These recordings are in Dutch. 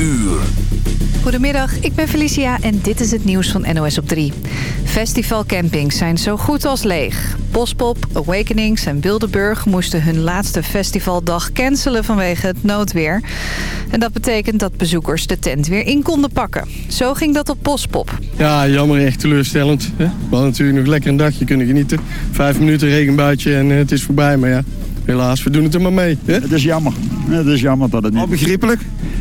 uur. Goedemiddag, ik ben Felicia en dit is het nieuws van NOS op 3. Festivalcampings zijn zo goed als leeg. Bospop, Awakenings en Wildeburg moesten hun laatste festivaldag cancelen vanwege het noodweer. En dat betekent dat bezoekers de tent weer in konden pakken. Zo ging dat op Bospop. Ja, jammer, echt teleurstellend. Hè? We hadden natuurlijk nog lekker een dagje kunnen genieten. Vijf minuten regenbuitje en eh, het is voorbij, maar ja... Helaas, we doen het er maar mee. Hè? Het is jammer. Het is jammer dat het niet... Wel begrijpelijk?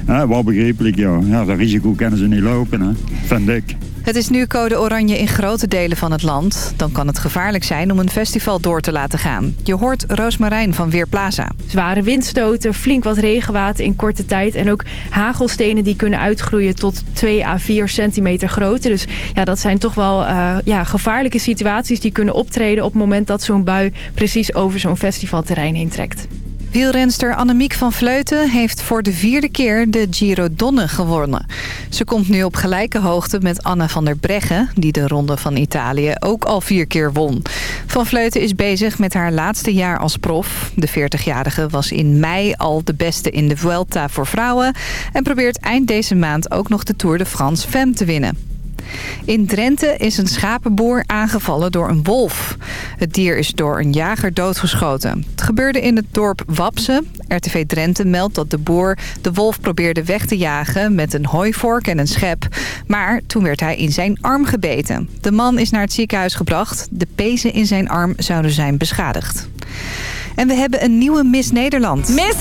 Ja, wel begrijpelijk, ja. ja. Dat risico kunnen ze niet lopen, hè. vind ik. Het is nu code oranje in grote delen van het land. Dan kan het gevaarlijk zijn om een festival door te laten gaan. Je hoort Roosmarijn van Weerplaza. Zware windstoten, flink wat regenwater in korte tijd... en ook hagelstenen die kunnen uitgroeien tot 2 à 4 centimeter groot. Dus ja, dat zijn toch wel uh, ja, gevaarlijke situaties die kunnen optreden... op het moment dat zo'n bui precies over zo'n festivalterrein heen trekt. Wielrenster Annemiek van Vleuten heeft voor de vierde keer de Giro Donne gewonnen. Ze komt nu op gelijke hoogte met Anna van der Breggen... die de Ronde van Italië ook al vier keer won. Van Vleuten is bezig met haar laatste jaar als prof. De 40-jarige was in mei al de beste in de Vuelta voor vrouwen... en probeert eind deze maand ook nog de Tour de France Femme te winnen. In Drenthe is een schapenboer aangevallen door een wolf. Het dier is door een jager doodgeschoten. Het gebeurde in het dorp Wapse. RTV Drenthe meldt dat de boer de wolf probeerde weg te jagen... met een hooivork en een schep. Maar toen werd hij in zijn arm gebeten. De man is naar het ziekenhuis gebracht. De pezen in zijn arm zouden zijn beschadigd. En we hebben een nieuwe Miss Nederland. Miss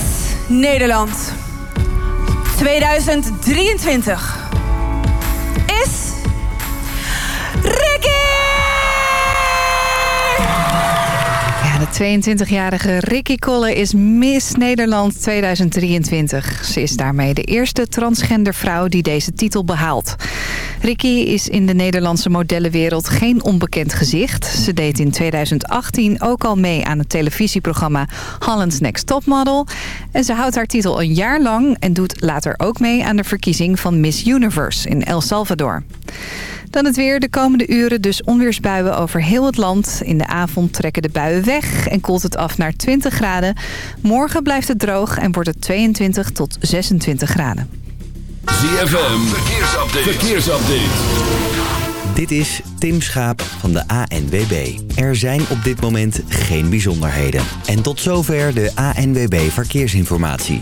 Nederland 2023 Ricky! Ja, de 22-jarige Ricky Kolle is Miss Nederland 2023. Ze is daarmee de eerste transgender vrouw die deze titel behaalt. Ricky is in de Nederlandse modellenwereld geen onbekend gezicht. Ze deed in 2018 ook al mee aan het televisieprogramma Holland's Next Topmodel. En ze houdt haar titel een jaar lang en doet later ook mee aan de verkiezing van Miss Universe in El Salvador. Dan het weer. De komende uren dus onweersbuien over heel het land. In de avond trekken de buien weg en koelt het af naar 20 graden. Morgen blijft het droog en wordt het 22 tot 26 graden. ZFM, verkeersupdate. verkeersupdate. Dit is Tim Schaap van de ANWB. Er zijn op dit moment geen bijzonderheden. En tot zover de ANWB Verkeersinformatie.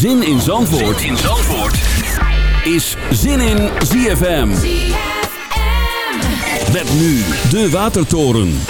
Zin in Zandvoort, zin in Zandvoort. is Zin in ZFM. Met nu de Watertoren.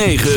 106.9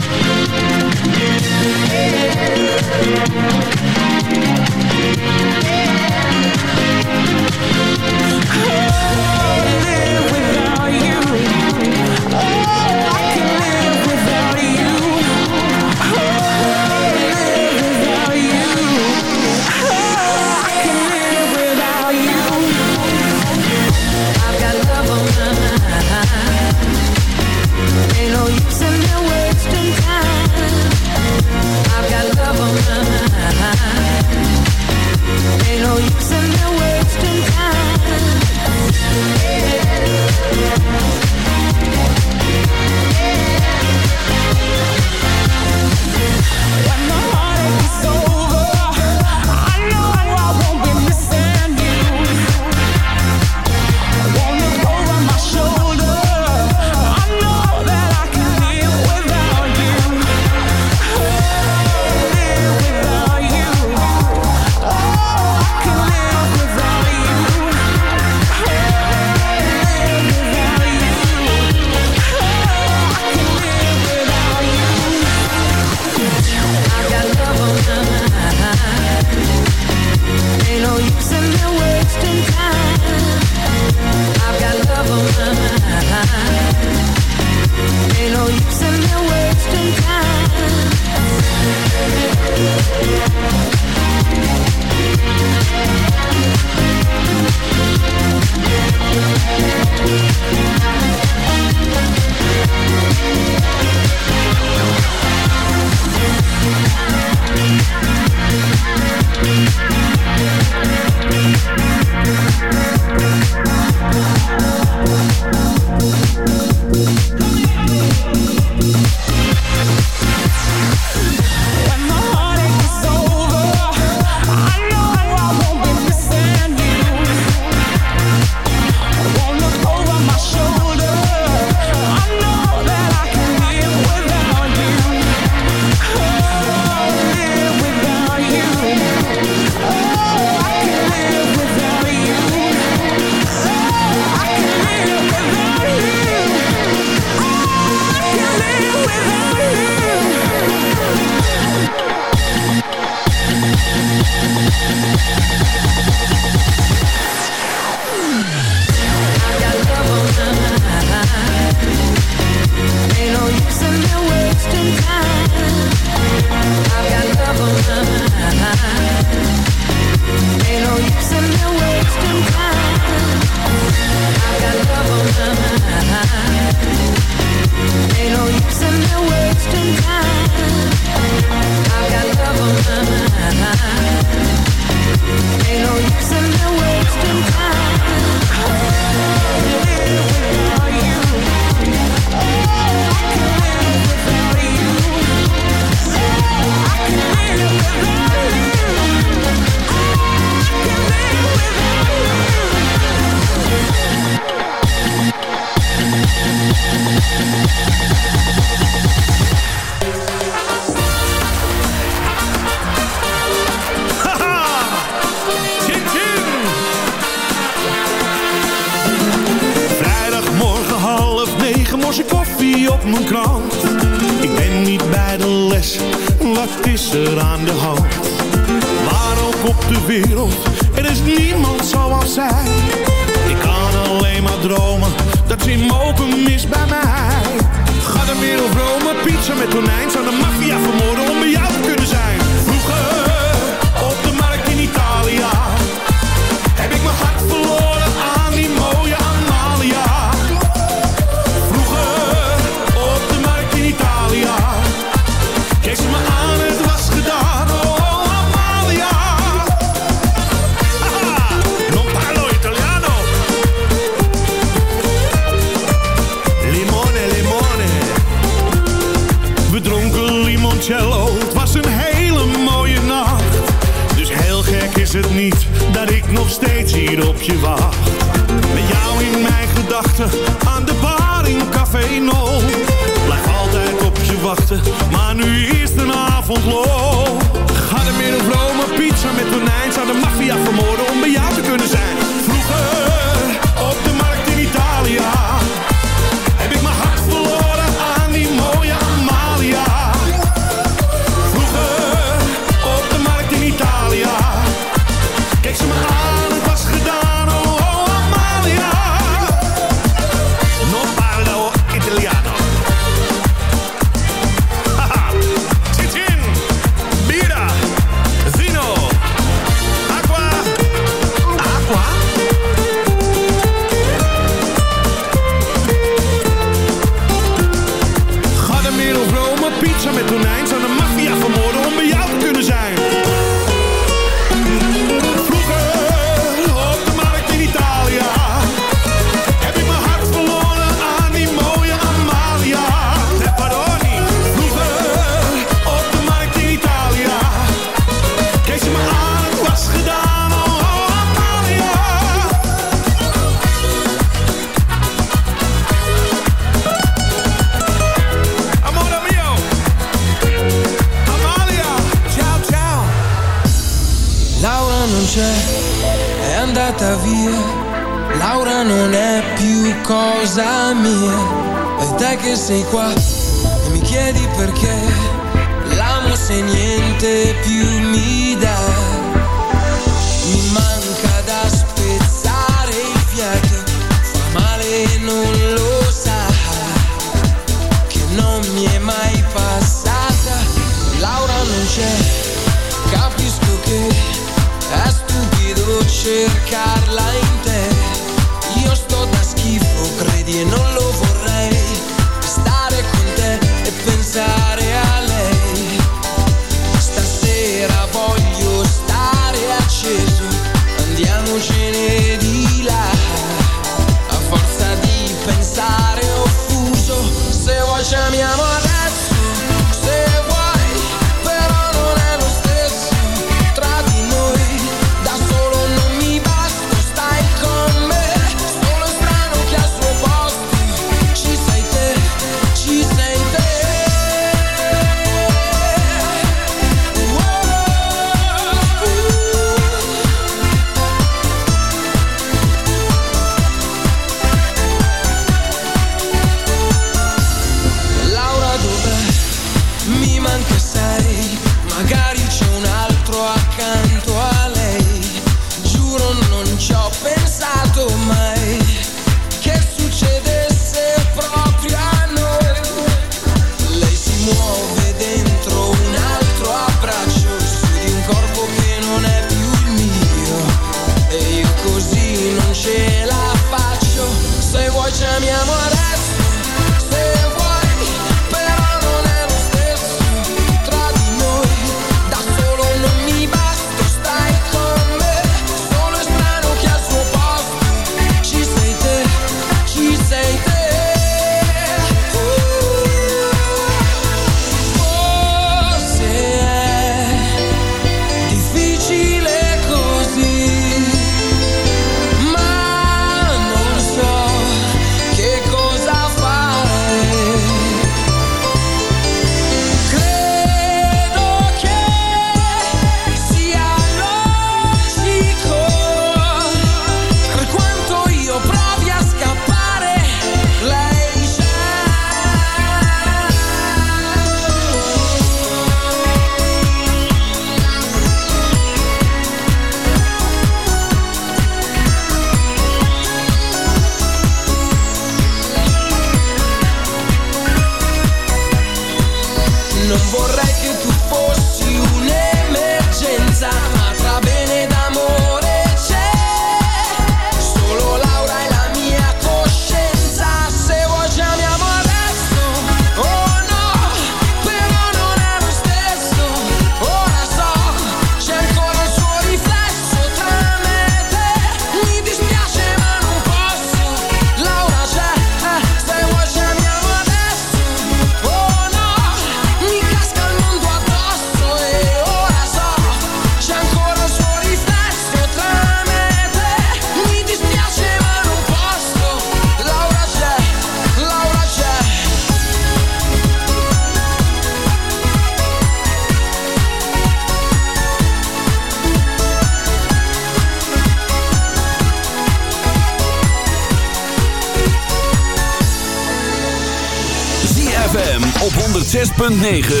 106.9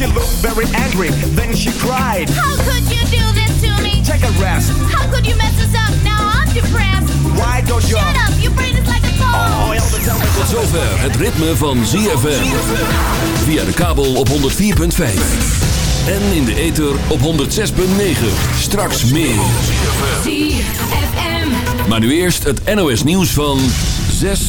She looked very angry, then she cried How could you do this to me? Take a rest, How could you mess us up? Now I'm depressed. why don't you Shut up, your brain is like a phone. Oh, Elvis, Elvis Tot zover het ritme van ZFM. Via de kabel op 104.5. En in de ether op 106.9. Straks meer. ZFM. Maar nu eerst het NOS nieuws van 6